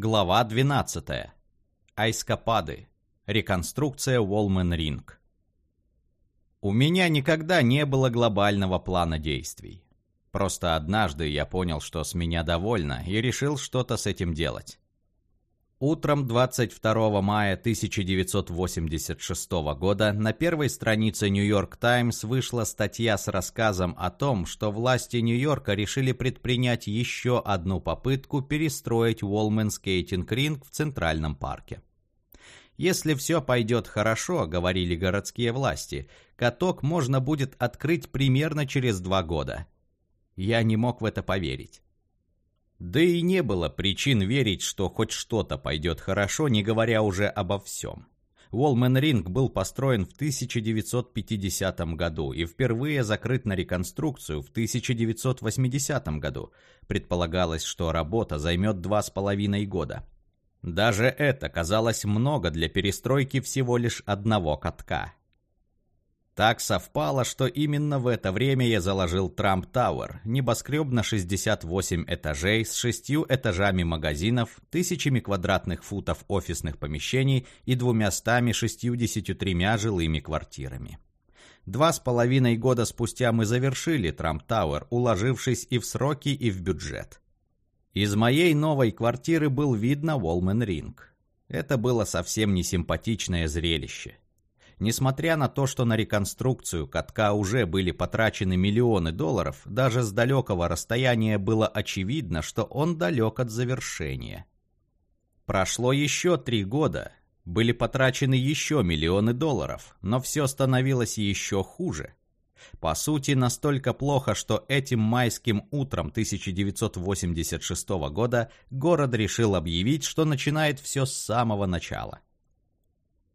Глава 12. Айскопады. Реконструкция Уолмен Ринг. У меня никогда не было глобального плана действий. Просто однажды я понял, что с меня довольно, и решил что-то с этим делать. Утром 22 мая 1986 года на первой странице «Нью-Йорк Таймс» вышла статья с рассказом о том, что власти Нью-Йорка решили предпринять еще одну попытку перестроить Уолмен Скейтинг Ринг в Центральном парке. Если все пойдет хорошо, говорили городские власти, каток можно будет открыть примерно через два года. Я не мог в это поверить. Да и не было причин верить, что хоть что-то пойдет хорошо, не говоря уже обо всем. Уолмен Ринг был построен в 1950 году и впервые закрыт на реконструкцию в 1980 году. Предполагалось, что работа займет два с половиной года. Даже это казалось много для перестройки всего лишь одного катка. Так совпало, что именно в это время я заложил Трамп Тауэр, небоскреб на 68 этажей с шестью этажами магазинов, тысячами квадратных футов офисных помещений и двумястами тремя жилыми квартирами. Два с половиной года спустя мы завершили Трамп Тауэр, уложившись и в сроки, и в бюджет. Из моей новой квартиры был видно Волмен Ринг. Это было совсем не симпатичное зрелище. Несмотря на то, что на реконструкцию катка уже были потрачены миллионы долларов, даже с далекого расстояния было очевидно, что он далек от завершения. Прошло еще три года, были потрачены еще миллионы долларов, но все становилось еще хуже. По сути, настолько плохо, что этим майским утром 1986 года город решил объявить, что начинает все с самого начала.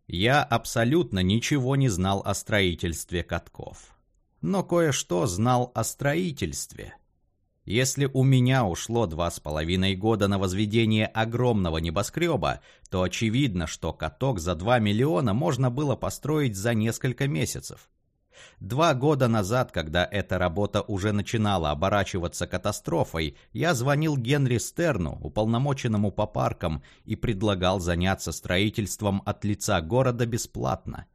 Я абсолютно ничего не знал о строительстве катков. Но кое-что знал о строительстве. Если у меня ушло два с половиной года на возведение огромного небоскреба, то очевидно, что каток за два миллиона можно было построить за несколько месяцев. Два года назад, когда эта работа уже начинала оборачиваться катастрофой, я звонил Генри Стерну, уполномоченному по паркам, и предлагал заняться строительством от лица города бесплатно.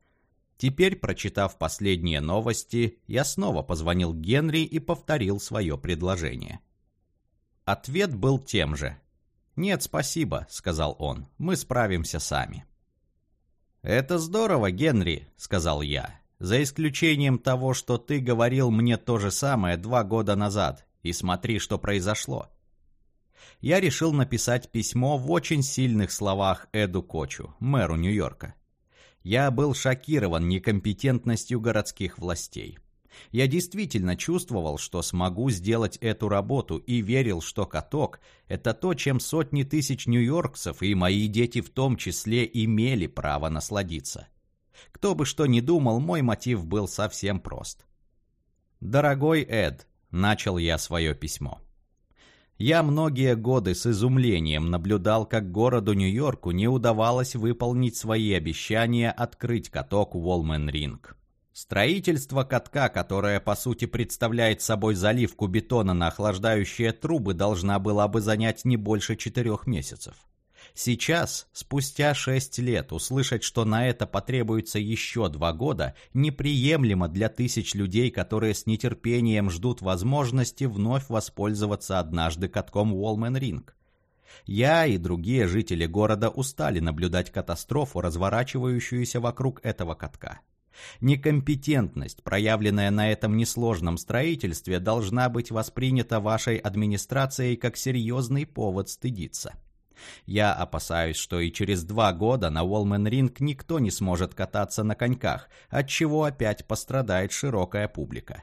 Теперь, прочитав последние новости, я снова позвонил Генри и повторил свое предложение. Ответ был тем же. «Нет, спасибо», — сказал он, — «мы справимся сами». «Это здорово, Генри», — сказал я. За исключением того, что ты говорил мне то же самое два года назад, и смотри, что произошло. Я решил написать письмо в очень сильных словах Эду Кочу, мэру Нью-Йорка. Я был шокирован некомпетентностью городских властей. Я действительно чувствовал, что смогу сделать эту работу и верил, что каток – это то, чем сотни тысяч нью-йоркцев и мои дети в том числе имели право насладиться. Кто бы что ни думал, мой мотив был совсем прост. «Дорогой Эд», — начал я свое письмо. Я многие годы с изумлением наблюдал, как городу Нью-Йорку не удавалось выполнить свои обещания открыть каток Уолмен Ринг. Строительство катка, которое по сути представляет собой заливку бетона на охлаждающие трубы, должна была бы занять не больше четырех месяцев. Сейчас, спустя шесть лет, услышать, что на это потребуется еще два года, неприемлемо для тысяч людей, которые с нетерпением ждут возможности вновь воспользоваться однажды катком Уолмен Ринг. Я и другие жители города устали наблюдать катастрофу, разворачивающуюся вокруг этого катка. Некомпетентность, проявленная на этом несложном строительстве, должна быть воспринята вашей администрацией как серьезный повод стыдиться. Я опасаюсь, что и через два года на Уолмен-ринг никто не сможет кататься на коньках, от чего опять пострадает широкая публика.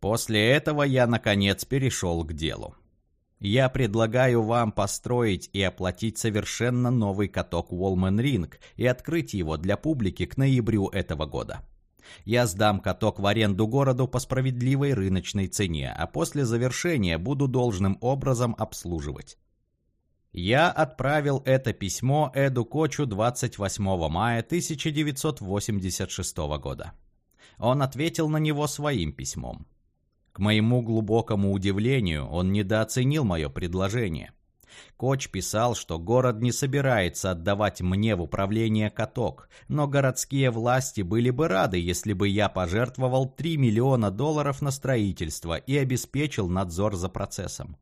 После этого я, наконец, перешел к делу. Я предлагаю вам построить и оплатить совершенно новый каток Уолмен Ринг и открыть его для публики к ноябрю этого года. Я сдам каток в аренду городу по справедливой рыночной цене, а после завершения буду должным образом обслуживать. Я отправил это письмо Эду Кочу 28 мая 1986 года. Он ответил на него своим письмом. К моему глубокому удивлению, он недооценил мое предложение. Коч писал, что город не собирается отдавать мне в управление каток, но городские власти были бы рады, если бы я пожертвовал 3 миллиона долларов на строительство и обеспечил надзор за процессом.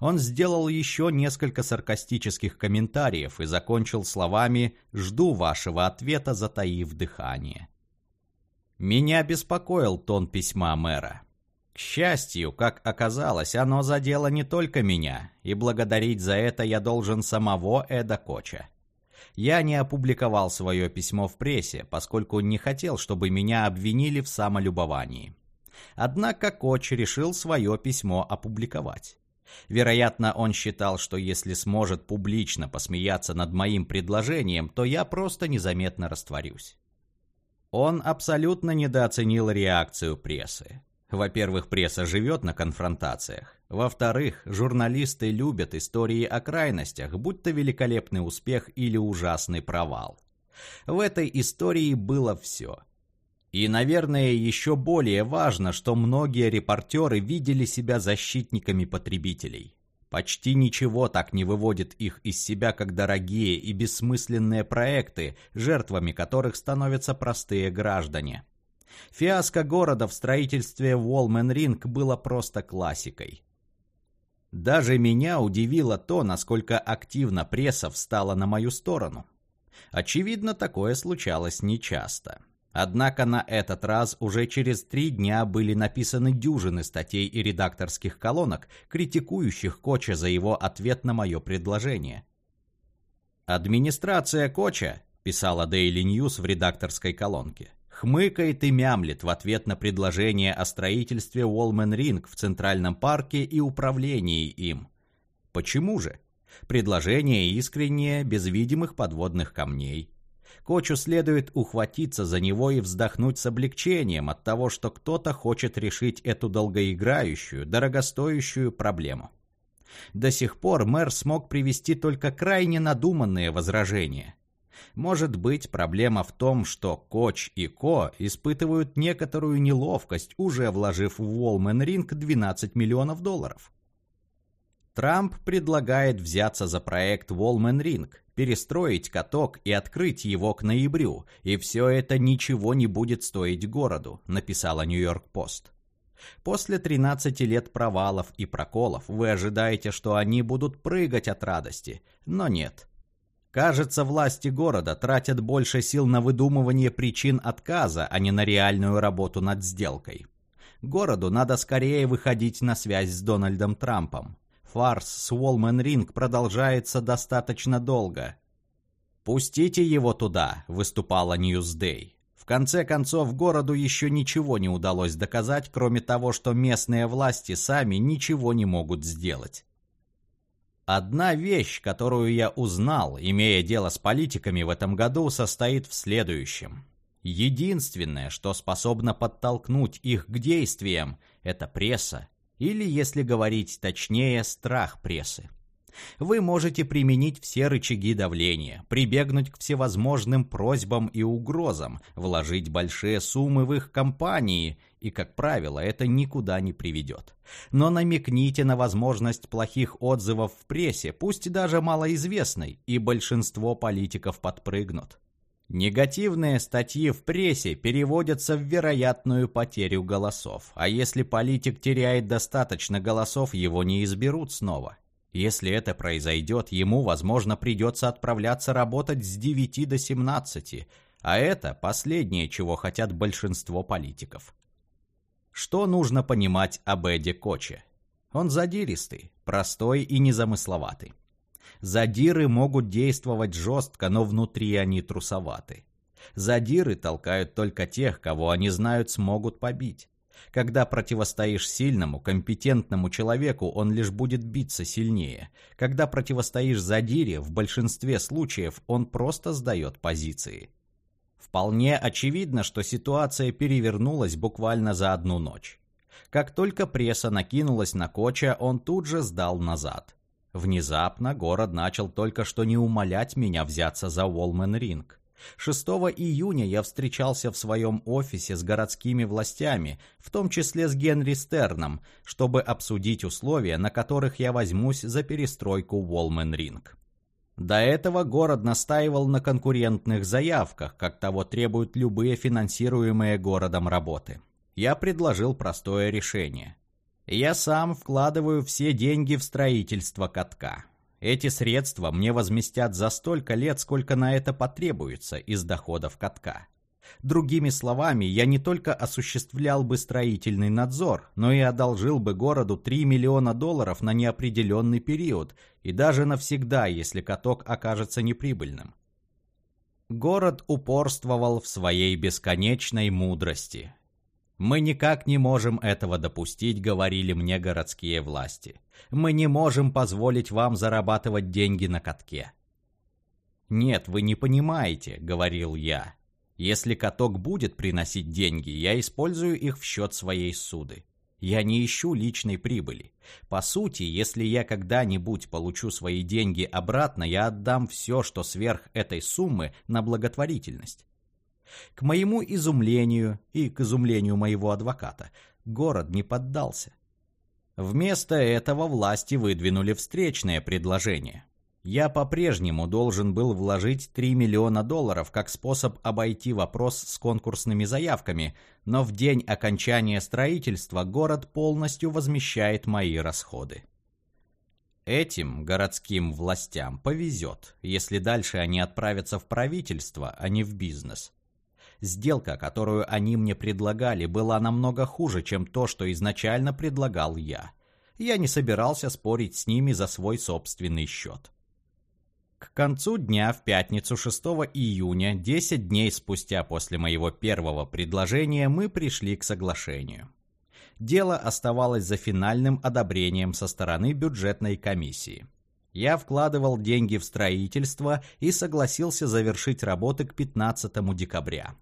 Он сделал еще несколько саркастических комментариев и закончил словами «Жду вашего ответа, затаив дыхание». Меня беспокоил тон письма мэра. К счастью, как оказалось, оно задело не только меня, и благодарить за это я должен самого Эда Коча. Я не опубликовал свое письмо в прессе, поскольку не хотел, чтобы меня обвинили в самолюбовании. Однако Коч решил свое письмо опубликовать. Вероятно, он считал, что если сможет публично посмеяться над моим предложением, то я просто незаметно растворюсь. Он абсолютно недооценил реакцию прессы. Во-первых, пресса живет на конфронтациях. Во-вторых, журналисты любят истории о крайностях, будь то великолепный успех или ужасный провал. В этой истории было все. И, наверное, еще более важно, что многие репортеры видели себя защитниками потребителей. Почти ничего так не выводит их из себя, как дорогие и бессмысленные проекты, жертвами которых становятся простые граждане. Фиаско города в строительстве Уолмен-Ринг было просто классикой. Даже меня удивило то, насколько активно пресса встала на мою сторону. Очевидно, такое случалось нечасто. Однако на этот раз уже через три дня были написаны дюжины статей и редакторских колонок, критикующих Коча за его ответ на мое предложение. «Администрация Коча», – писала Daily News в редакторской колонке, хмыкает и мямлет в ответ на предложение о строительстве Уолмен-Ринг в Центральном парке и управлении им. Почему же? Предложение искреннее, без видимых подводных камней. Кочу следует ухватиться за него и вздохнуть с облегчением от того, что кто-то хочет решить эту долгоиграющую, дорогостоящую проблему. До сих пор мэр смог привести только крайне надуманные возражения. Может быть, проблема в том, что Коч и Ко испытывают некоторую неловкость, уже вложив в Уолмен Ринг 12 миллионов долларов. Трамп предлагает взяться за проект Уолмен Ринг, перестроить каток и открыть его к ноябрю, и все это ничего не будет стоить городу, написала Нью-Йорк Пост. После 13 лет провалов и проколов вы ожидаете, что они будут прыгать от радости, но нет. Кажется, власти города тратят больше сил на выдумывание причин отказа, а не на реальную работу над сделкой. Городу надо скорее выходить на связь с Дональдом Трампом. Фарс с Уолмен Ринг продолжается достаточно долго. «Пустите его туда», — выступала Ньюсдей. В конце концов, городу еще ничего не удалось доказать, кроме того, что местные власти сами ничего не могут сделать. Одна вещь, которую я узнал, имея дело с политиками в этом году, состоит в следующем. Единственное, что способно подтолкнуть их к действиям, это пресса или, если говорить точнее, страх прессы. Вы можете применить все рычаги давления, прибегнуть к всевозможным просьбам и угрозам, вложить большие суммы в их компании, и, как правило, это никуда не приведет. Но намекните на возможность плохих отзывов в прессе, пусть даже малоизвестной, и большинство политиков подпрыгнут. Негативные статьи в прессе переводятся в вероятную потерю голосов, а если политик теряет достаточно голосов, его не изберут снова. Если это произойдет, ему, возможно, придется отправляться работать с 9 до 17, а это последнее, чего хотят большинство политиков. Что нужно понимать об Эдди Коче? Он задиристый, простой и незамысловатый. Задиры могут действовать жестко, но внутри они трусоваты. Задиры толкают только тех, кого они знают смогут побить. Когда противостоишь сильному, компетентному человеку, он лишь будет биться сильнее. Когда противостоишь задире, в большинстве случаев он просто сдает позиции. Вполне очевидно, что ситуация перевернулась буквально за одну ночь. Как только пресса накинулась на Коча, он тут же сдал назад. Внезапно город начал только что не умолять меня взяться за Уолмен Ринг. 6 июня я встречался в своем офисе с городскими властями, в том числе с Генри Стерном, чтобы обсудить условия, на которых я возьмусь за перестройку Уолмен-Ринг. До этого город настаивал на конкурентных заявках, как того требуют любые финансируемые городом работы. Я предложил простое решение. Я сам вкладываю все деньги в строительство катка. Эти средства мне возместят за столько лет, сколько на это потребуется из доходов катка. Другими словами, я не только осуществлял бы строительный надзор, но и одолжил бы городу 3 миллиона долларов на неопределенный период и даже навсегда, если каток окажется неприбыльным. Город упорствовал в своей бесконечной мудрости «Мы никак не можем этого допустить», — говорили мне городские власти. «Мы не можем позволить вам зарабатывать деньги на катке». «Нет, вы не понимаете», — говорил я. «Если каток будет приносить деньги, я использую их в счет своей суды. Я не ищу личной прибыли. По сути, если я когда-нибудь получу свои деньги обратно, я отдам все, что сверх этой суммы, на благотворительность. К моему изумлению и к изумлению моего адвоката, город не поддался. Вместо этого власти выдвинули встречное предложение. Я по-прежнему должен был вложить 3 миллиона долларов как способ обойти вопрос с конкурсными заявками, но в день окончания строительства город полностью возмещает мои расходы. Этим городским властям повезет, если дальше они отправятся в правительство, а не в бизнес. Сделка, которую они мне предлагали, была намного хуже, чем то, что изначально предлагал я. Я не собирался спорить с ними за свой собственный счет. К концу дня в пятницу 6 июня, 10 дней спустя после моего первого предложения, мы пришли к соглашению. Дело оставалось за финальным одобрением со стороны бюджетной комиссии. Я вкладывал деньги в строительство и согласился завершить работы к 15 декабря.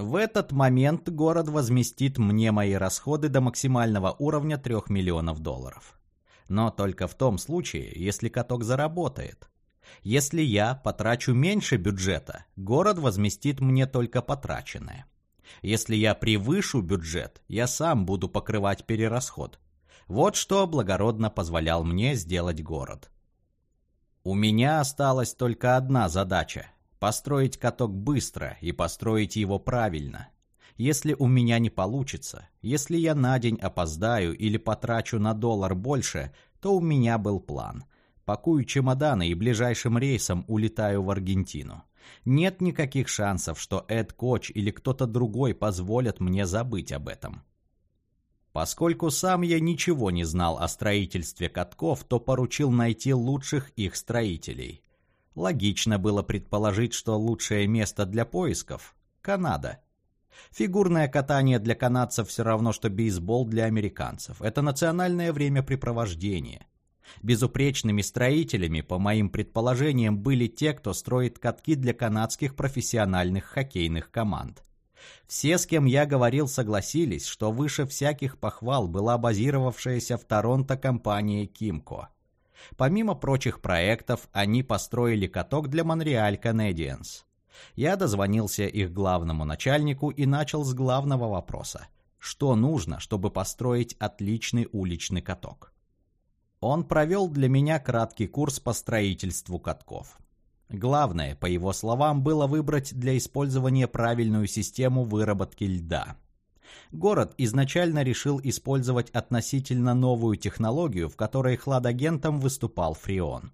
В этот момент город возместит мне мои расходы до максимального уровня 3 миллионов долларов. Но только в том случае, если каток заработает. Если я потрачу меньше бюджета, город возместит мне только потраченное. Если я превышу бюджет, я сам буду покрывать перерасход. Вот что благородно позволял мне сделать город. У меня осталась только одна задача Построить каток быстро и построить его правильно. Если у меня не получится, если я на день опоздаю или потрачу на доллар больше, то у меня был план. Пакую чемоданы и ближайшим рейсом улетаю в Аргентину. Нет никаких шансов, что Эд Коч или кто-то другой позволят мне забыть об этом. Поскольку сам я ничего не знал о строительстве катков, то поручил найти лучших их строителей. Логично было предположить, что лучшее место для поисков – Канада. Фигурное катание для канадцев все равно, что бейсбол для американцев. Это национальное времяпрепровождение. Безупречными строителями, по моим предположениям, были те, кто строит катки для канадских профессиональных хоккейных команд. Все, с кем я говорил, согласились, что выше всяких похвал была базировавшаяся в Торонто компания «Кимко». Помимо прочих проектов, они построили каток для Монреаль Canadiens. Я дозвонился их главному начальнику и начал с главного вопроса. Что нужно, чтобы построить отличный уличный каток? Он провел для меня краткий курс по строительству катков. Главное, по его словам, было выбрать для использования правильную систему выработки льда – Город изначально решил использовать относительно новую технологию, в которой хладагентом выступал фреон.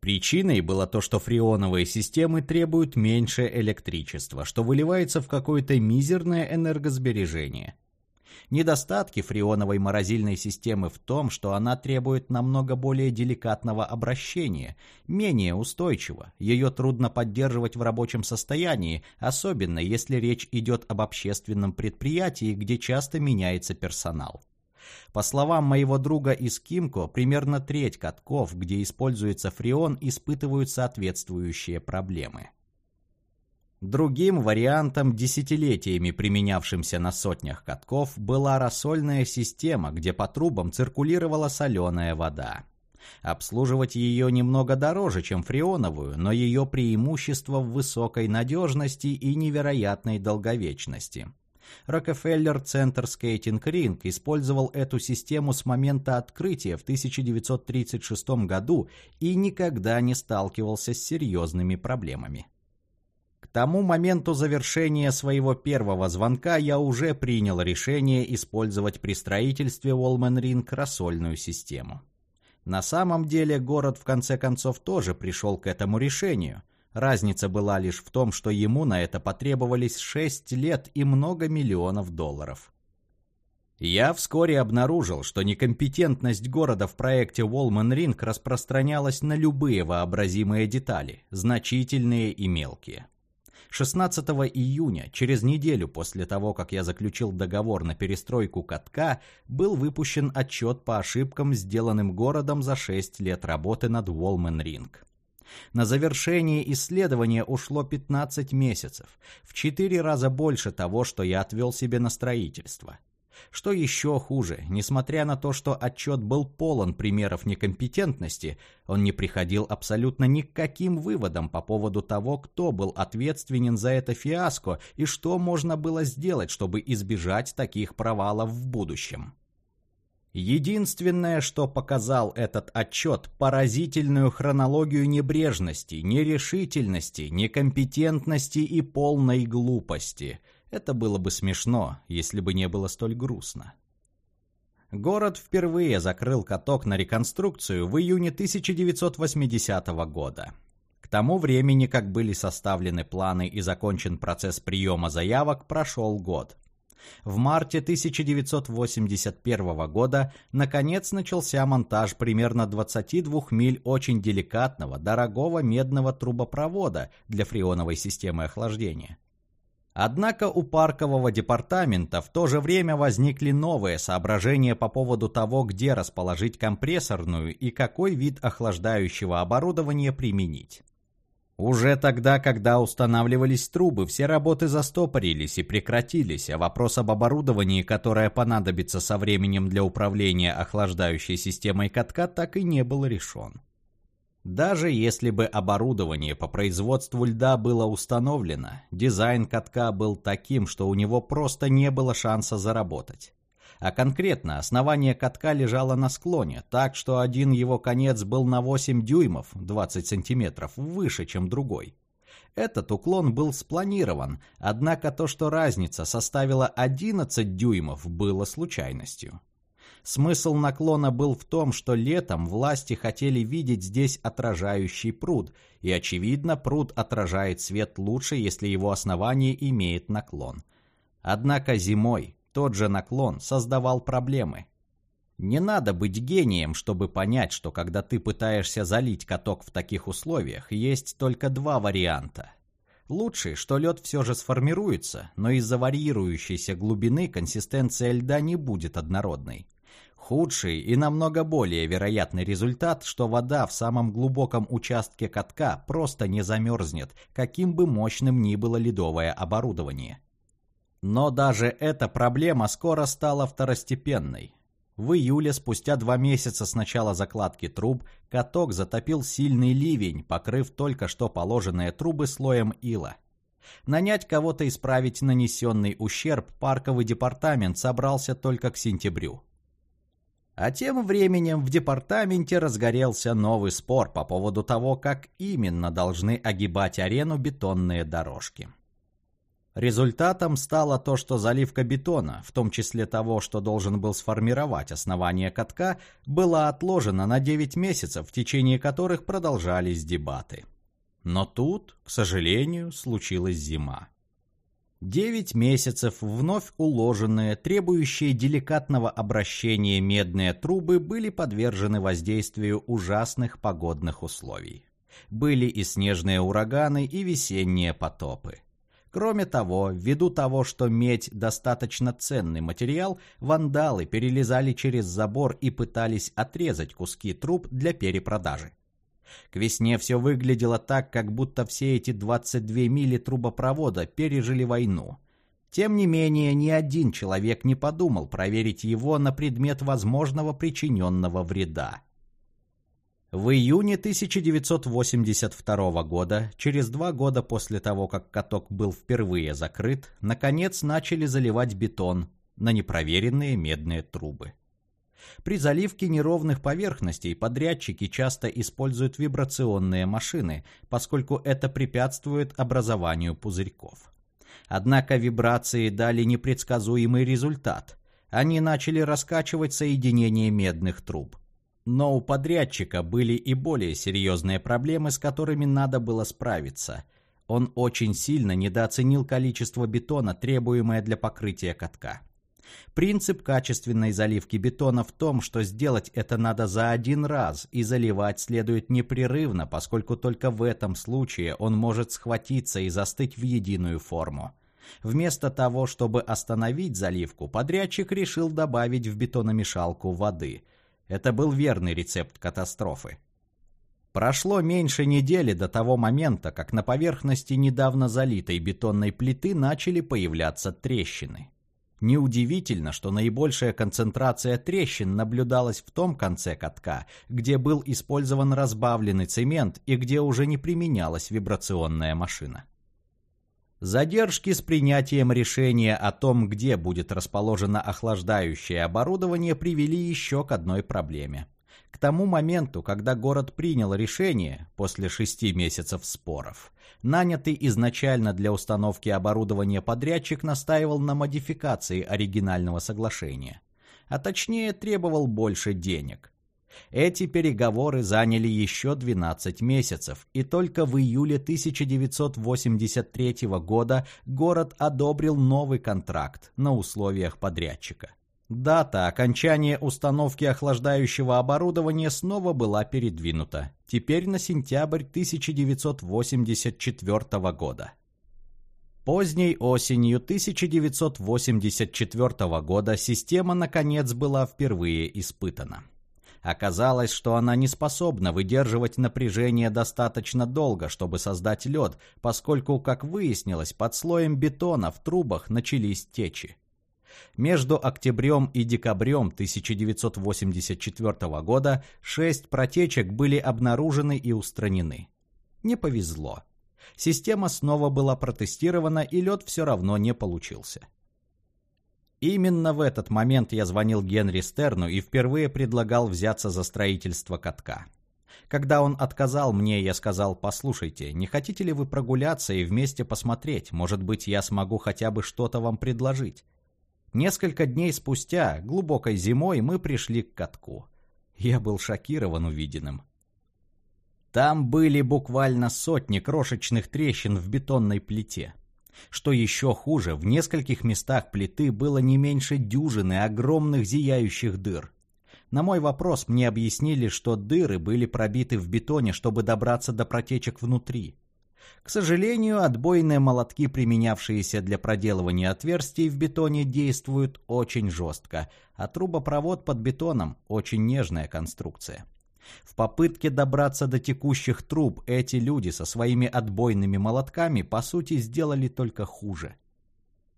Причиной было то, что фреоновые системы требуют меньше электричества, что выливается в какое-то мизерное энергосбережение – Недостатки фреоновой морозильной системы в том, что она требует намного более деликатного обращения, менее устойчива, ее трудно поддерживать в рабочем состоянии, особенно если речь идет об общественном предприятии, где часто меняется персонал. По словам моего друга из Кимко, примерно треть катков, где используется фреон, испытывают соответствующие проблемы. Другим вариантом, десятилетиями применявшимся на сотнях катков, была рассольная система, где по трубам циркулировала соленая вода. Обслуживать ее немного дороже, чем фреоновую, но ее преимущество в высокой надежности и невероятной долговечности. Рокфеллер Центр Скейтинг Ринг использовал эту систему с момента открытия в 1936 году и никогда не сталкивался с серьезными проблемами. К тому моменту завершения своего первого звонка я уже принял решение использовать при строительстве Уолмен Ринг рассольную систему. На самом деле город в конце концов тоже пришел к этому решению. Разница была лишь в том, что ему на это потребовались 6 лет и много миллионов долларов. Я вскоре обнаружил, что некомпетентность города в проекте Wallman Ring распространялась на любые вообразимые детали, значительные и мелкие. 16 июня, через неделю после того, как я заключил договор на перестройку катка, был выпущен отчет по ошибкам, сделанным городом за 6 лет работы над Волмен Ринг. На завершение исследования ушло 15 месяцев, в 4 раза больше того, что я отвел себе на строительство. Что еще хуже, несмотря на то, что отчет был полон примеров некомпетентности, он не приходил абсолютно ни к выводам по поводу того, кто был ответственен за это фиаско и что можно было сделать, чтобы избежать таких провалов в будущем. Единственное, что показал этот отчет, поразительную хронологию небрежности, нерешительности, некомпетентности и полной глупости – это было бы смешно, если бы не было столь грустно. Город впервые закрыл каток на реконструкцию в июне 1980 года. К тому времени, как были составлены планы и закончен процесс приема заявок, прошел год. В марте 1981 года наконец начался монтаж примерно 22 миль очень деликатного, дорогого медного трубопровода для фреоновой системы охлаждения. Однако у паркового департамента в то же время возникли новые соображения по поводу того, где расположить компрессорную и какой вид охлаждающего оборудования применить. Уже тогда, когда устанавливались трубы, все работы застопорились и прекратились, а вопрос об оборудовании, которое понадобится со временем для управления охлаждающей системой катка, так и не был решен. Даже если бы оборудование по производству льда было установлено, дизайн катка был таким, что у него просто не было шанса заработать. А конкретно основание катка лежало на склоне, так что один его конец был на 8 дюймов, 20 сантиметров, выше, чем другой. Этот уклон был спланирован, однако то, что разница составила 11 дюймов, было случайностью. Смысл наклона был в том, что летом власти хотели видеть здесь отражающий пруд, и, очевидно, пруд отражает свет лучше, если его основание имеет наклон. Однако зимой тот же наклон создавал проблемы. Не надо быть гением, чтобы понять, что когда ты пытаешься залить каток в таких условиях, есть только два варианта. Лучший, что лед все же сформируется, но из-за варьирующейся глубины консистенция льда не будет однородной. Худший и намного более вероятный результат, что вода в самом глубоком участке катка просто не замерзнет, каким бы мощным ни было ледовое оборудование. Но даже эта проблема скоро стала второстепенной. В июле, спустя два месяца с начала закладки труб, каток затопил сильный ливень, покрыв только что положенные трубы слоем ила. Нанять кого-то исправить нанесенный ущерб парковый департамент собрался только к сентябрю. А тем временем в департаменте разгорелся новый спор по поводу того, как именно должны огибать арену бетонные дорожки. Результатом стало то, что заливка бетона, в том числе того, что должен был сформировать основание катка, была отложена на 9 месяцев, в течение которых продолжались дебаты. Но тут, к сожалению, случилась зима. Девять месяцев вновь уложенные, требующие деликатного обращения медные трубы были подвержены воздействию ужасных погодных условий. Были и снежные ураганы, и весенние потопы. Кроме того, ввиду того, что медь достаточно ценный материал, вандалы перелезали через забор и пытались отрезать куски труб для перепродажи. К весне все выглядело так, как будто все эти 22 мили трубопровода пережили войну. Тем не менее, ни один человек не подумал проверить его на предмет возможного причиненного вреда. В июне 1982 года, через два года после того, как каток был впервые закрыт, наконец начали заливать бетон на непроверенные медные трубы. При заливке неровных поверхностей подрядчики часто используют вибрационные машины, поскольку это препятствует образованию пузырьков. Однако вибрации дали непредсказуемый результат. Они начали раскачивать соединение медных труб. Но у подрядчика были и более серьезные проблемы, с которыми надо было справиться. Он очень сильно недооценил количество бетона, требуемое для покрытия катка. Принцип качественной заливки бетона в том, что сделать это надо за один раз и заливать следует непрерывно, поскольку только в этом случае он может схватиться и застыть в единую форму. Вместо того, чтобы остановить заливку, подрядчик решил добавить в бетономешалку воды – это был верный рецепт катастрофы. Прошло меньше недели до того момента, как на поверхности недавно залитой бетонной плиты начали появляться трещины. Неудивительно, что наибольшая концентрация трещин наблюдалась в том конце катка, где был использован разбавленный цемент и где уже не применялась вибрационная машина. Задержки с принятием решения о том, где будет расположено охлаждающее оборудование, привели еще к одной проблеме. К тому моменту, когда город принял решение, после шести месяцев споров, нанятый изначально для установки оборудования подрядчик настаивал на модификации оригинального соглашения, а точнее требовал больше денег – эти переговоры заняли еще 12 месяцев, и только в июле 1983 года город одобрил новый контракт на условиях подрядчика. Дата окончания установки охлаждающего оборудования снова была передвинута, теперь на сентябрь 1984 года. Поздней осенью 1984 года система наконец была впервые испытана. Оказалось, что она не способна выдерживать напряжение достаточно долго, чтобы создать лед, поскольку, как выяснилось, под слоем бетона в трубах начались течи. Между октябрем и декабрем 1984 года шесть протечек были обнаружены и устранены. Не повезло. Система снова была протестирована, и лед все равно не получился. Именно в этот момент я звонил Генри Стерну и впервые предлагал взяться за строительство катка. Когда он отказал мне, я сказал, послушайте, не хотите ли вы прогуляться и вместе посмотреть, может быть, я смогу хотя бы что-то вам предложить. Несколько дней спустя, глубокой зимой, мы пришли к катку. Я был шокирован увиденным. Там были буквально сотни крошечных трещин в бетонной плите. Что еще хуже, в нескольких местах плиты было не меньше дюжины огромных зияющих дыр. На мой вопрос мне объяснили, что дыры были пробиты в бетоне, чтобы добраться до протечек внутри. К сожалению, отбойные молотки, применявшиеся для проделывания отверстий в бетоне, действуют очень жестко, а трубопровод под бетоном – очень нежная конструкция. В попытке добраться до текущих труб эти люди со своими отбойными молотками по сути сделали только хуже.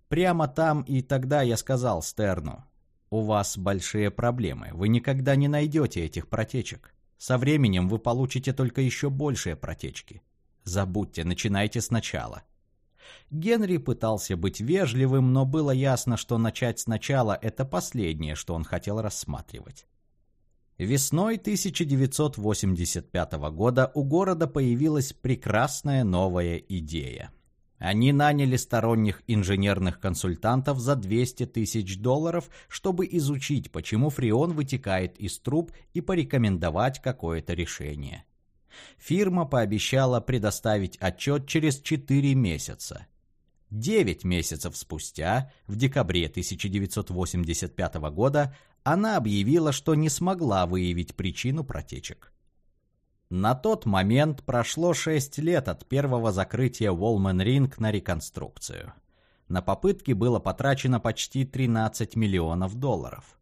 Прямо там и тогда я сказал Стерну, у вас большие проблемы, вы никогда не найдете этих протечек. Со временем вы получите только еще большие протечки. Забудьте, начинайте сначала. Генри пытался быть вежливым, но было ясно, что начать сначала – это последнее, что он хотел рассматривать. Весной 1985 года у города появилась прекрасная новая идея. Они наняли сторонних инженерных консультантов за 200 тысяч долларов, чтобы изучить, почему фреон вытекает из труб и порекомендовать какое-то решение. Фирма пообещала предоставить отчет через 4 месяца. Девять месяцев спустя, в декабре 1985 года, она объявила, что не смогла выявить причину протечек. На тот момент прошло 6 лет от первого закрытия Волмен Ринг на реконструкцию. На попытки было потрачено почти 13 миллионов долларов.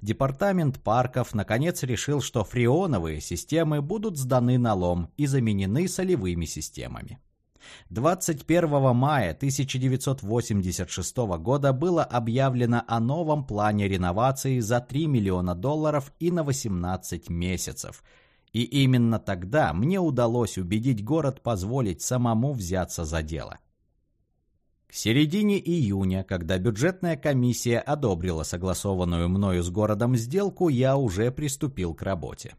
Департамент парков наконец решил, что фреоновые системы будут сданы на лом и заменены солевыми системами. 21 мая 1986 года было объявлено о новом плане реновации за 3 миллиона долларов и на 18 месяцев. И именно тогда мне удалось убедить город позволить самому взяться за дело. К середине июня, когда бюджетная комиссия одобрила согласованную мною с городом сделку, я уже приступил к работе.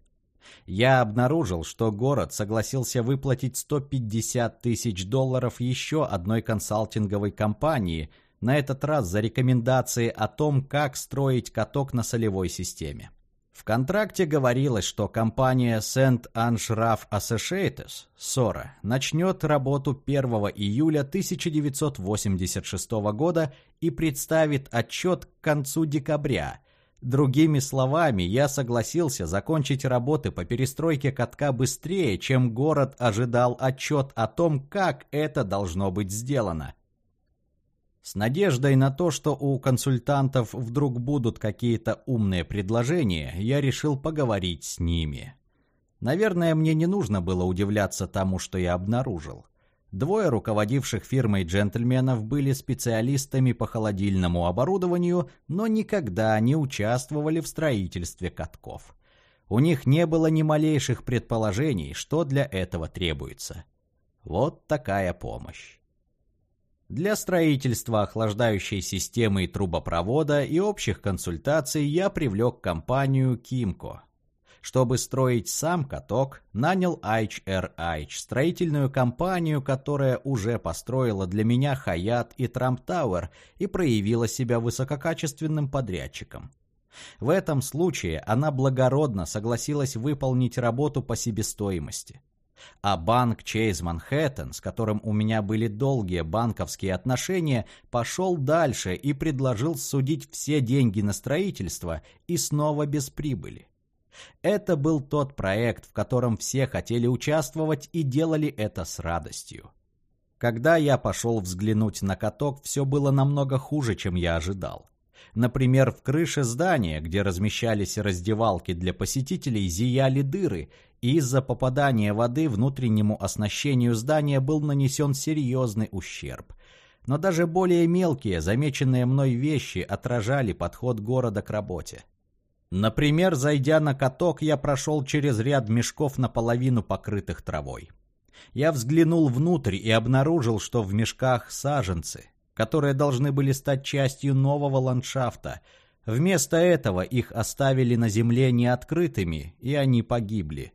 Я обнаружил, что город согласился выплатить 150 тысяч долларов еще одной консалтинговой компании, на этот раз за рекомендации о том, как строить каток на солевой системе. В контракте говорилось, что компания St. Anshraff Associates, SORA, начнет работу 1 июля 1986 года и представит отчет к концу декабря. Другими словами, я согласился закончить работы по перестройке катка быстрее, чем город ожидал отчет о том, как это должно быть сделано. С надеждой на то, что у консультантов вдруг будут какие-то умные предложения, я решил поговорить с ними. Наверное, мне не нужно было удивляться тому, что я обнаружил. Двое руководивших фирмой джентльменов были специалистами по холодильному оборудованию, но никогда не участвовали в строительстве катков. У них не было ни малейших предположений, что для этого требуется. Вот такая помощь. Для строительства охлаждающей системы и трубопровода и общих консультаций я привлек компанию Кимко. Чтобы строить сам каток, нанял IHR строительную компанию, которая уже построила для меня Хаят и Трамп Тауэр и проявила себя высококачественным подрядчиком. В этом случае она благородно согласилась выполнить работу по себестоимости. А банк Chase Manhattan, с которым у меня были долгие банковские отношения, пошел дальше и предложил судить все деньги на строительство и снова без прибыли. Это был тот проект, в котором все хотели участвовать и делали это с радостью. Когда я пошел взглянуть на каток, все было намного хуже, чем я ожидал. Например, в крыше здания, где размещались раздевалки для посетителей, зияли дыры, и из-за попадания воды внутреннему оснащению здания был нанесен серьезный ущерб. Но даже более мелкие, замеченные мной вещи отражали подход города к работе. Например, зайдя на каток, я прошел через ряд мешков наполовину покрытых травой. Я взглянул внутрь и обнаружил, что в мешках саженцы, которые должны были стать частью нового ландшафта. Вместо этого их оставили на земле неоткрытыми, и они погибли.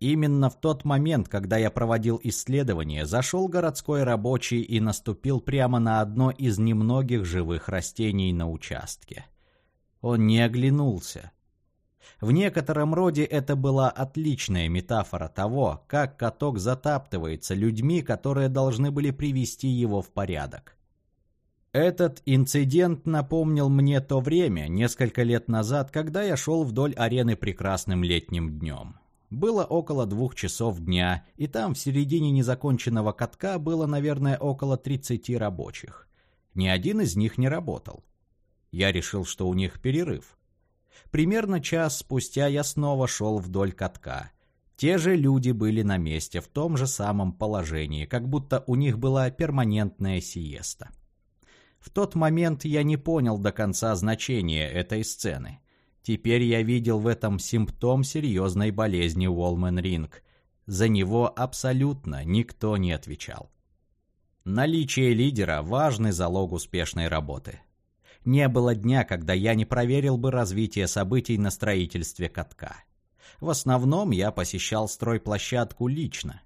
Именно в тот момент, когда я проводил исследование, зашел городской рабочий и наступил прямо на одно из немногих живых растений на участке. Он не оглянулся. В некотором роде это была отличная метафора того, как каток затаптывается людьми, которые должны были привести его в порядок. Этот инцидент напомнил мне то время, несколько лет назад, когда я шел вдоль арены прекрасным летним днем. Было около двух часов дня, и там в середине незаконченного катка было, наверное, около 30 рабочих. Ни один из них не работал. Я решил, что у них перерыв. Примерно час спустя я снова шел вдоль катка. Те же люди были на месте, в том же самом положении, как будто у них была перманентная сиеста. В тот момент я не понял до конца значения этой сцены. Теперь я видел в этом симптом серьезной болезни Уолмен-Ринг. За него абсолютно никто не отвечал. Наличие лидера – важный залог успешной работы. Не было дня, когда я не проверил бы развитие событий на строительстве катка. В основном я посещал стройплощадку лично.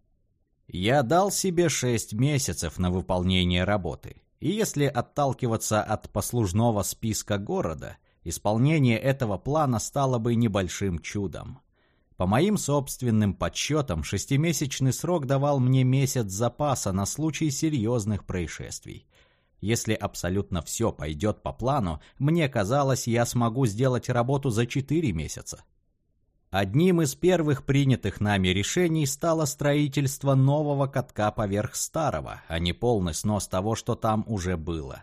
Я дал себе шесть месяцев на выполнение работы. И если отталкиваться от послужного списка города, Исполнение этого плана стало бы небольшим чудом. По моим собственным подсчетам, шестимесячный срок давал мне месяц запаса на случай серьезных происшествий. Если абсолютно все пойдет по плану, мне казалось, я смогу сделать работу за четыре месяца. Одним из первых принятых нами решений стало строительство нового катка поверх старого, а не полный снос того, что там уже было.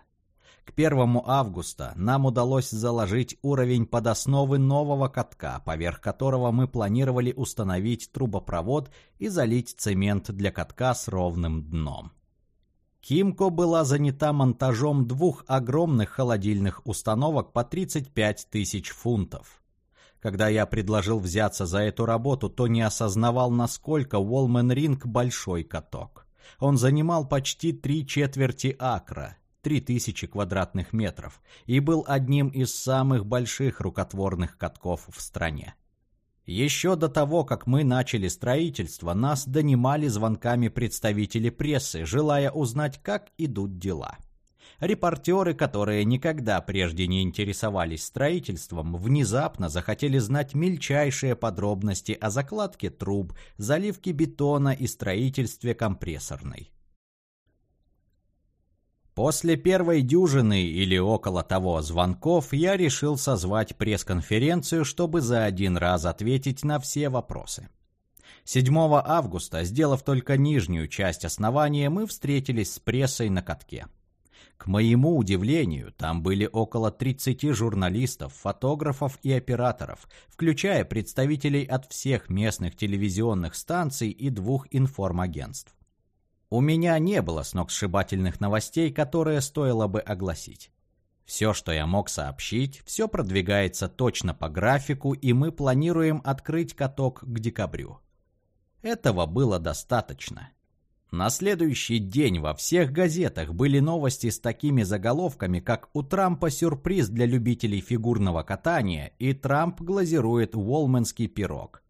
К 1 августа нам удалось заложить уровень под основы нового катка, поверх которого мы планировали установить трубопровод и залить цемент для катка с ровным дном. Кимко была занята монтажом двух огромных холодильных установок по 35 тысяч фунтов. Когда я предложил взяться за эту работу, то не осознавал, насколько Уолмен Ринг большой каток. Он занимал почти три четверти акра, 3000 квадратных метров, и был одним из самых больших рукотворных катков в стране. Еще до того, как мы начали строительство, нас донимали звонками представители прессы, желая узнать, как идут дела. Репортеры, которые никогда прежде не интересовались строительством, внезапно захотели знать мельчайшие подробности о закладке труб, заливке бетона и строительстве компрессорной. После первой дюжины или около того звонков я решил созвать пресс-конференцию, чтобы за один раз ответить на все вопросы. 7 августа, сделав только нижнюю часть основания, мы встретились с прессой на катке. К моему удивлению, там были около 30 журналистов, фотографов и операторов, включая представителей от всех местных телевизионных станций и двух информагентств. У меня не было сногсшибательных новостей, которые стоило бы огласить. Все, что я мог сообщить, все продвигается точно по графику, и мы планируем открыть каток к декабрю. Этого было достаточно. На следующий день во всех газетах были новости с такими заголовками, как «У Трампа сюрприз для любителей фигурного катания» и «Трамп глазирует Уолменский пирог».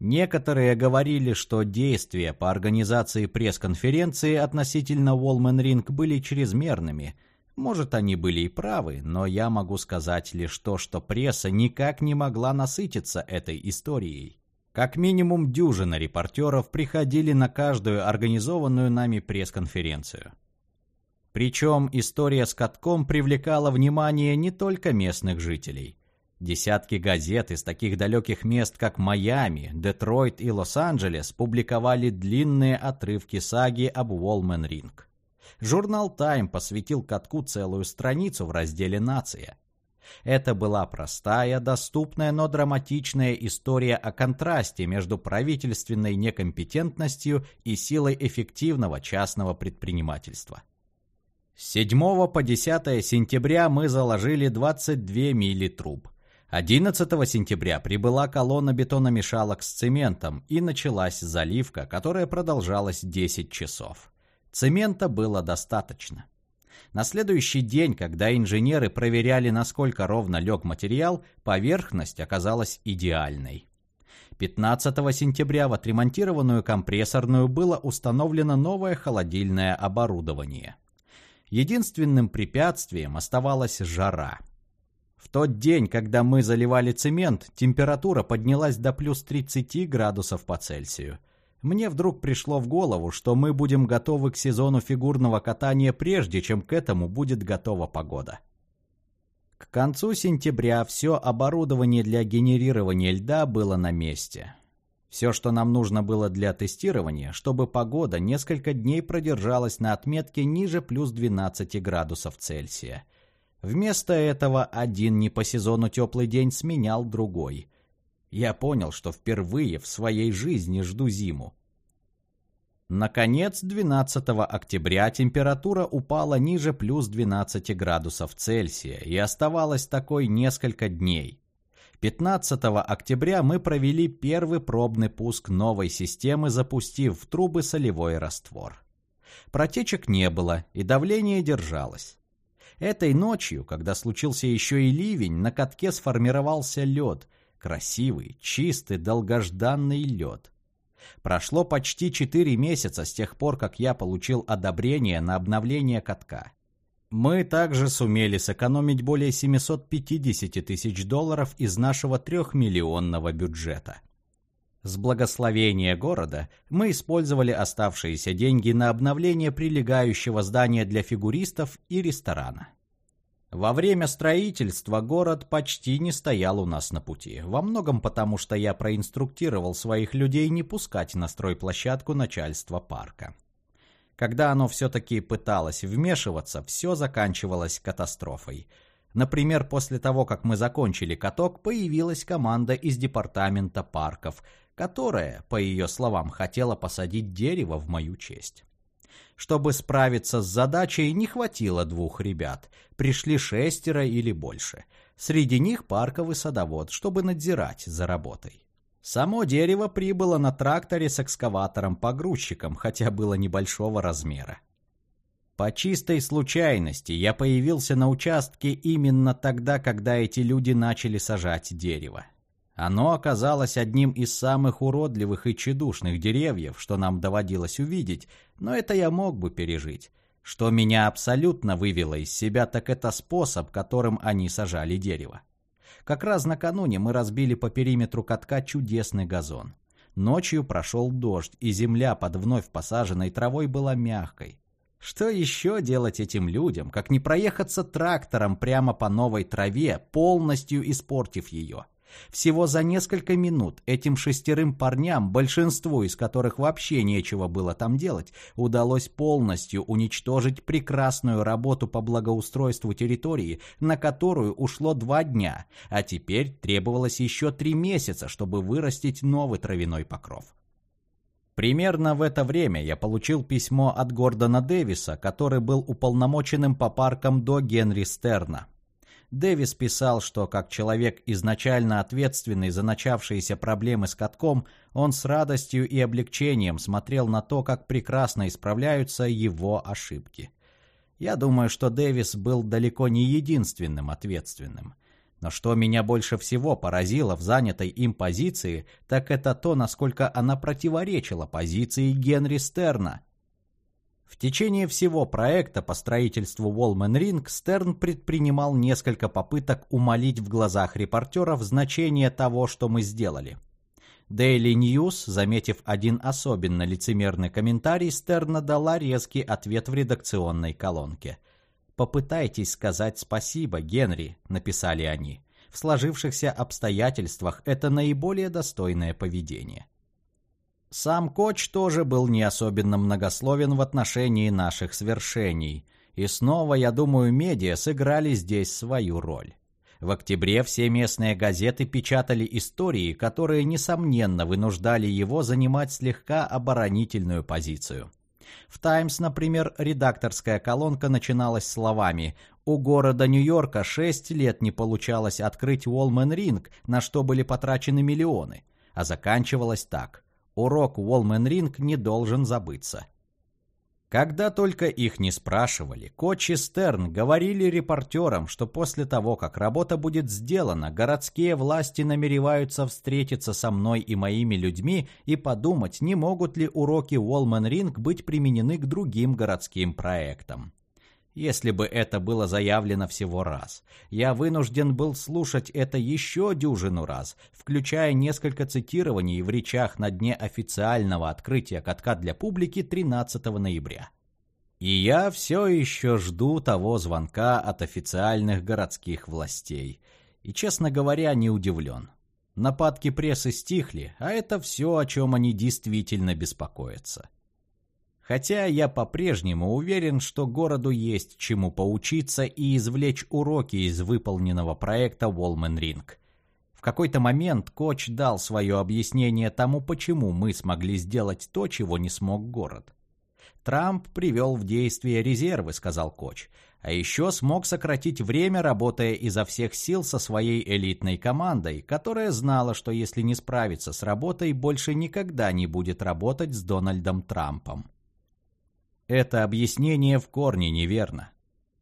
Некоторые говорили, что действия по организации пресс-конференции относительно Уолмен Ринг были чрезмерными. Может, они были и правы, но я могу сказать лишь то, что пресса никак не могла насытиться этой историей. Как минимум дюжина репортеров приходили на каждую организованную нами пресс-конференцию. Причем история с катком привлекала внимание не только местных жителей. Десятки газет из таких далеких мест, как Майами, Детройт и Лос-Анджелес, публиковали длинные отрывки саги об Уолмен Ринг. Журнал «Тайм» посвятил катку целую страницу в разделе «Нация». Это была простая, доступная, но драматичная история о контрасте между правительственной некомпетентностью и силой эффективного частного предпринимательства. С 7 по 10 сентября мы заложили 22 мили труб. 11 сентября прибыла колонна бетономешалок с цементом и началась заливка, которая продолжалась 10 часов. Цемента было достаточно. На следующий день, когда инженеры проверяли, насколько ровно лег материал, поверхность оказалась идеальной. 15 сентября в отремонтированную компрессорную было установлено новое холодильное оборудование. Единственным препятствием оставалась жара. В тот день, когда мы заливали цемент, температура поднялась до плюс 30 градусов по Цельсию – мне вдруг пришло в голову, что мы будем готовы к сезону фигурного катания прежде, чем к этому будет готова погода. К концу сентября все оборудование для генерирования льда было на месте. Все, что нам нужно было для тестирования, чтобы погода несколько дней продержалась на отметке ниже плюс 12 градусов Цельсия. Вместо этого один не по сезону теплый день сменял другой – я понял, что впервые в своей жизни жду зиму. Наконец, 12 октября температура упала ниже плюс 12 градусов Цельсия и оставалась такой несколько дней. 15 октября мы провели первый пробный пуск новой системы, запустив в трубы солевой раствор. Протечек не было, и давление держалось. Этой ночью, когда случился еще и ливень, на катке сформировался лед – Красивый, чистый, долгожданный лед. Прошло почти 4 месяца с тех пор, как я получил одобрение на обновление катка. Мы также сумели сэкономить более 750 тысяч долларов из нашего трехмиллионного бюджета. С благословения города мы использовали оставшиеся деньги на обновление прилегающего здания для фигуристов и ресторана. Во время строительства город почти не стоял у нас на пути, во многом потому, что я проинструктировал своих людей не пускать на стройплощадку начальства парка. Когда оно все-таки пыталось вмешиваться, все заканчивалось катастрофой. Например, после того, как мы закончили каток, появилась команда из департамента парков, которая, по ее словам, хотела посадить дерево в мою честь. Чтобы справиться с задачей, не хватило двух ребят. Пришли шестеро или больше. Среди них парковый садовод, чтобы надзирать за работой. Само дерево прибыло на тракторе с экскаватором-погрузчиком, хотя было небольшого размера. По чистой случайности я появился на участке именно тогда, когда эти люди начали сажать дерево. Оно оказалось одним из самых уродливых и чедушных деревьев, что нам доводилось увидеть, но это я мог бы пережить. Что меня абсолютно вывело из себя, так это способ, которым они сажали дерево. Как раз накануне мы разбили по периметру катка чудесный газон. Ночью прошел дождь, и земля под вновь посаженной травой была мягкой. Что еще делать этим людям, как не проехаться трактором прямо по новой траве, полностью испортив ее? Всего за несколько минут этим шестерым парням, большинству из которых вообще нечего было там делать, удалось полностью уничтожить прекрасную работу по благоустройству территории, на которую ушло два дня, а теперь требовалось еще три месяца, чтобы вырастить новый травяной покров. Примерно в это время я получил письмо от Гордона Дэвиса, который был уполномоченным по паркам до Генри Стерна. Дэвис писал, что как человек изначально ответственный за начавшиеся проблемы с катком, он с радостью и облегчением смотрел на то, как прекрасно исправляются его ошибки. Я думаю, что Дэвис был далеко не единственным ответственным. Но что меня больше всего поразило в занятой им позиции, так это то, насколько она противоречила позиции Генри Стерна – в течение всего проекта по строительству Волмен Ринг Стерн предпринимал несколько попыток умолить в глазах репортеров значение того, что мы сделали. Daily News, заметив один особенно лицемерный комментарий, Стерна дала резкий ответ в редакционной колонке. «Попытайтесь сказать спасибо, Генри», — написали они. «В сложившихся обстоятельствах это наиболее достойное поведение». Сам Коч тоже был не особенно многословен в отношении наших свершений. И снова, я думаю, медиа сыграли здесь свою роль. В октябре все местные газеты печатали истории, которые, несомненно, вынуждали его занимать слегка оборонительную позицию. В «Таймс», например, редакторская колонка начиналась словами «У города Нью-Йорка шесть лет не получалось открыть Уолмен Ринг, на что были потрачены миллионы», а заканчивалась так – урок Уолмен Ринк не должен забыться. Когда только их не спрашивали, Коч и Стерн говорили репортерам, что после того, как работа будет сделана, городские власти намереваются встретиться со мной и моими людьми и подумать, не могут ли уроки Уолмен Ринк быть применены к другим городским проектам если бы это было заявлено всего раз. Я вынужден был слушать это еще дюжину раз, включая несколько цитирований в речах на дне официального открытия катка для публики 13 ноября. И я все еще жду того звонка от официальных городских властей. И, честно говоря, не удивлен. Нападки прессы стихли, а это все, о чем они действительно беспокоятся. Хотя я по-прежнему уверен, что городу есть чему поучиться и извлечь уроки из выполненного проекта Волмен Ринг. В какой-то момент Коч дал свое объяснение тому, почему мы смогли сделать то, чего не смог город. Трамп привел в действие резервы, сказал Коч, а еще смог сократить время, работая изо всех сил со своей элитной командой, которая знала, что если не справится с работой, больше никогда не будет работать с Дональдом Трампом. Это объяснение в корне неверно.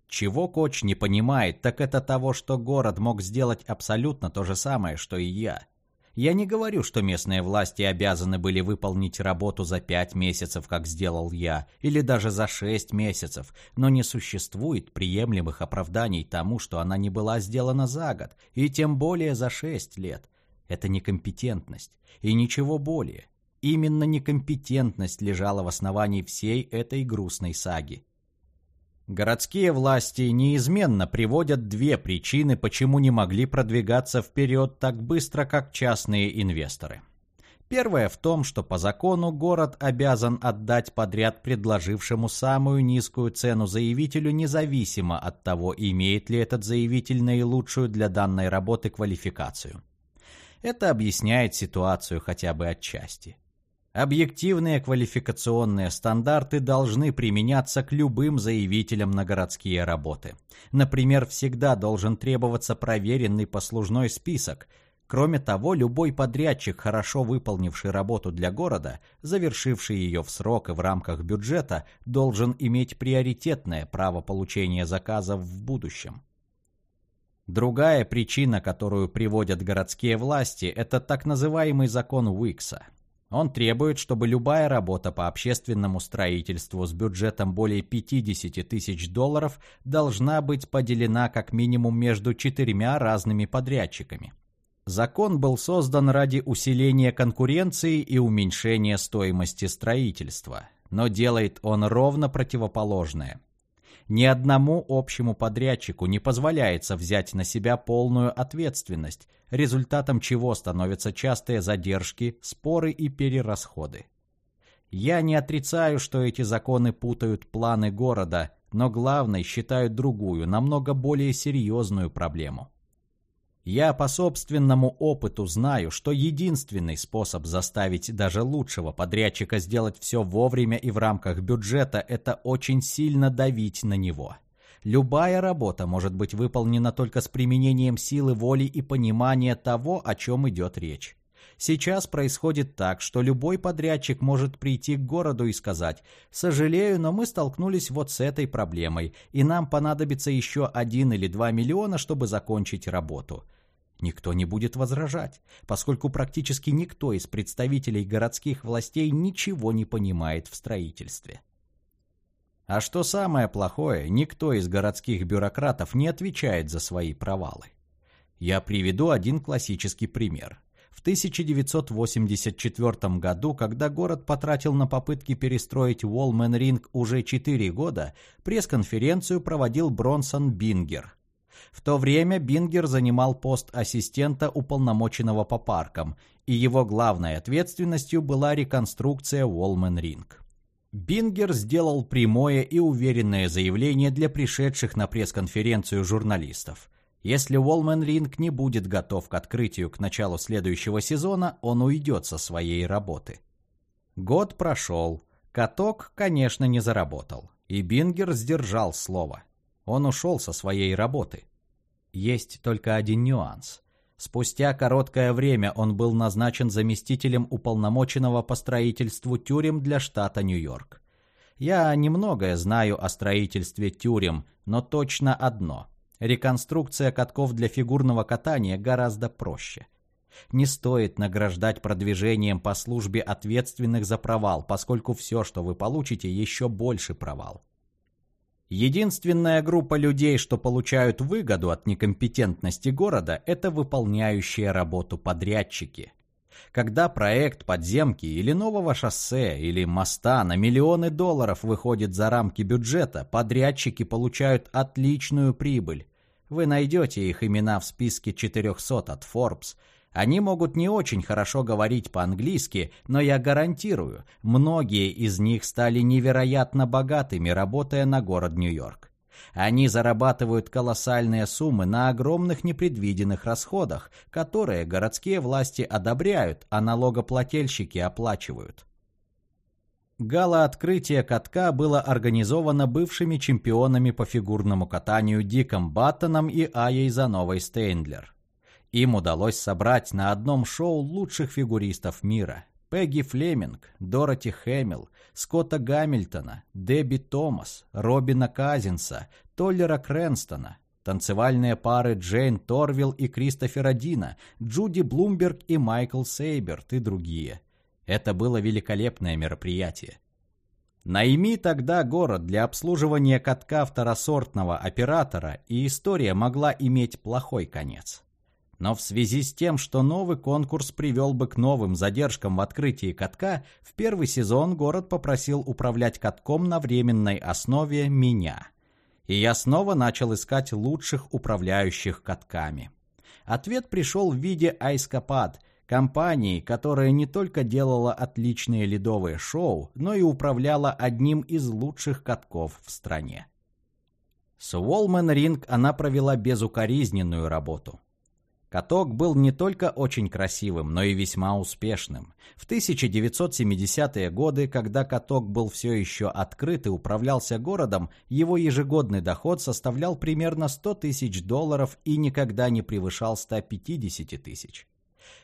Чего Коч не понимает, так это того, что город мог сделать абсолютно то же самое, что и я. Я не говорю, что местные власти обязаны были выполнить работу за пять месяцев, как сделал я, или даже за шесть месяцев, но не существует приемлемых оправданий тому, что она не была сделана за год, и тем более за шесть лет. Это некомпетентность, и ничего более. Именно некомпетентность лежала в основании всей этой грустной саги. Городские власти неизменно приводят две причины, почему не могли продвигаться вперед так быстро, как частные инвесторы. Первая в том, что по закону город обязан отдать подряд предложившему самую низкую цену заявителю независимо от того, имеет ли этот заявитель наилучшую для данной работы квалификацию. Это объясняет ситуацию хотя бы отчасти. Объективные квалификационные стандарты должны применяться к любым заявителям на городские работы. Например, всегда должен требоваться проверенный послужной список. Кроме того, любой подрядчик, хорошо выполнивший работу для города, завершивший ее в срок и в рамках бюджета, должен иметь приоритетное право получения заказов в будущем. Другая причина, которую приводят городские власти, это так называемый закон Уикса – он требует, чтобы любая работа по общественному строительству с бюджетом более 50 тысяч долларов должна быть поделена как минимум между четырьмя разными подрядчиками. Закон был создан ради усиления конкуренции и уменьшения стоимости строительства, но делает он ровно противоположное – ни одному общему подрядчику не позволяется взять на себя полную ответственность, результатом чего становятся частые задержки, споры и перерасходы. Я не отрицаю, что эти законы путают планы города, но главной считают другую, намного более серьезную проблему – я по собственному опыту знаю, что единственный способ заставить даже лучшего подрядчика сделать все вовремя и в рамках бюджета – это очень сильно давить на него. Любая работа может быть выполнена только с применением силы воли и понимания того, о чем идет речь. Сейчас происходит так, что любой подрядчик может прийти к городу и сказать «Сожалею, но мы столкнулись вот с этой проблемой, и нам понадобится еще один или два миллиона, чтобы закончить работу». Никто не будет возражать, поскольку практически никто из представителей городских властей ничего не понимает в строительстве. А что самое плохое, никто из городских бюрократов не отвечает за свои провалы. Я приведу один классический пример. В 1984 году, когда город потратил на попытки перестроить Уолмен Ринг уже 4 года, пресс-конференцию проводил Бронсон Бингер, в то время Бингер занимал пост ассистента уполномоченного по паркам, и его главной ответственностью была реконструкция Уолмен-Ринг. Бингер сделал прямое и уверенное заявление для пришедших на пресс-конференцию журналистов. Если Уолмен-Ринг не будет готов к открытию к началу следующего сезона, он уйдет со своей работы. Год прошел. Каток, конечно, не заработал. И Бингер сдержал слово. Он ушел со своей работы. Есть только один нюанс. Спустя короткое время он был назначен заместителем уполномоченного по строительству тюрем для штата Нью-Йорк. Я немногое знаю о строительстве тюрем, но точно одно. Реконструкция катков для фигурного катания гораздо проще. Не стоит награждать продвижением по службе ответственных за провал, поскольку все, что вы получите, еще больше провал. Единственная группа людей, что получают выгоду от некомпетентности города, это выполняющие работу подрядчики. Когда проект подземки или нового шоссе или моста на миллионы долларов выходит за рамки бюджета, подрядчики получают отличную прибыль. Вы найдете их имена в списке 400 от Forbes – они могут не очень хорошо говорить по-английски, но я гарантирую, многие из них стали невероятно богатыми, работая на город Нью-Йорк. Они зарабатывают колоссальные суммы на огромных непредвиденных расходах, которые городские власти одобряют, а налогоплательщики оплачивают. Гала-открытие катка было организовано бывшими чемпионами по фигурному катанию Диком Баттоном и Айей Зановой Стейндлер. Им удалось собрать на одном шоу лучших фигуристов мира. Пегги Флеминг, Дороти Хэмилл, Скотта Гамильтона, Дебби Томас, Робина Казинса, Толлера Крэнстона, танцевальные пары Джейн Торвилл и Кристофера Дина, Джуди Блумберг и Майкл Сейберт и другие. Это было великолепное мероприятие. Найми тогда город для обслуживания катка второсортного оператора, и история могла иметь плохой конец. Но в связи с тем, что новый конкурс привел бы к новым задержкам в открытии катка, в первый сезон город попросил управлять катком на временной основе меня. И я снова начал искать лучших управляющих катками. Ответ пришел в виде Айскопад, компании, которая не только делала отличные ледовые шоу, но и управляла одним из лучших катков в стране. С Уолмен Ринг она провела безукоризненную работу. Каток был не только очень красивым, но и весьма успешным. В 1970-е годы, когда каток был все еще открыт и управлялся городом, его ежегодный доход составлял примерно 100 тысяч долларов и никогда не превышал 150 тысяч.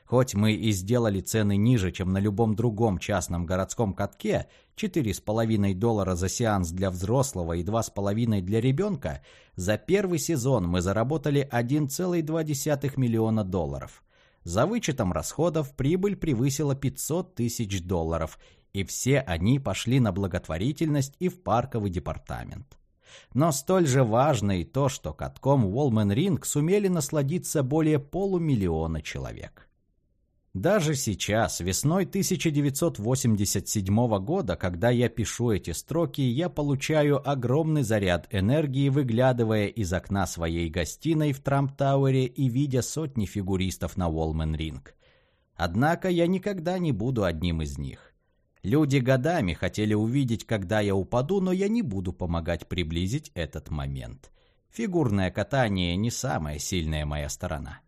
Хоть мы и сделали цены ниже, чем на любом другом частном городском катке, 4,5 доллара за сеанс для взрослого и 2,5 для ребенка, за первый сезон мы заработали 1,2 миллиона долларов. За вычетом расходов прибыль превысила 500 тысяч долларов, и все они пошли на благотворительность и в парковый департамент. Но столь же важно и то, что катком Уолмен Ринг сумели насладиться более полумиллиона человек. Даже сейчас, весной 1987 года, когда я пишу эти строки, я получаю огромный заряд энергии, выглядывая из окна своей гостиной в Трамп-Тауэре и видя сотни фигуристов на Уолмен-Ринг. Однако я никогда не буду одним из них. Люди годами хотели увидеть, когда я упаду, но я не буду помогать приблизить этот момент. Фигурное катание не самая сильная моя сторона.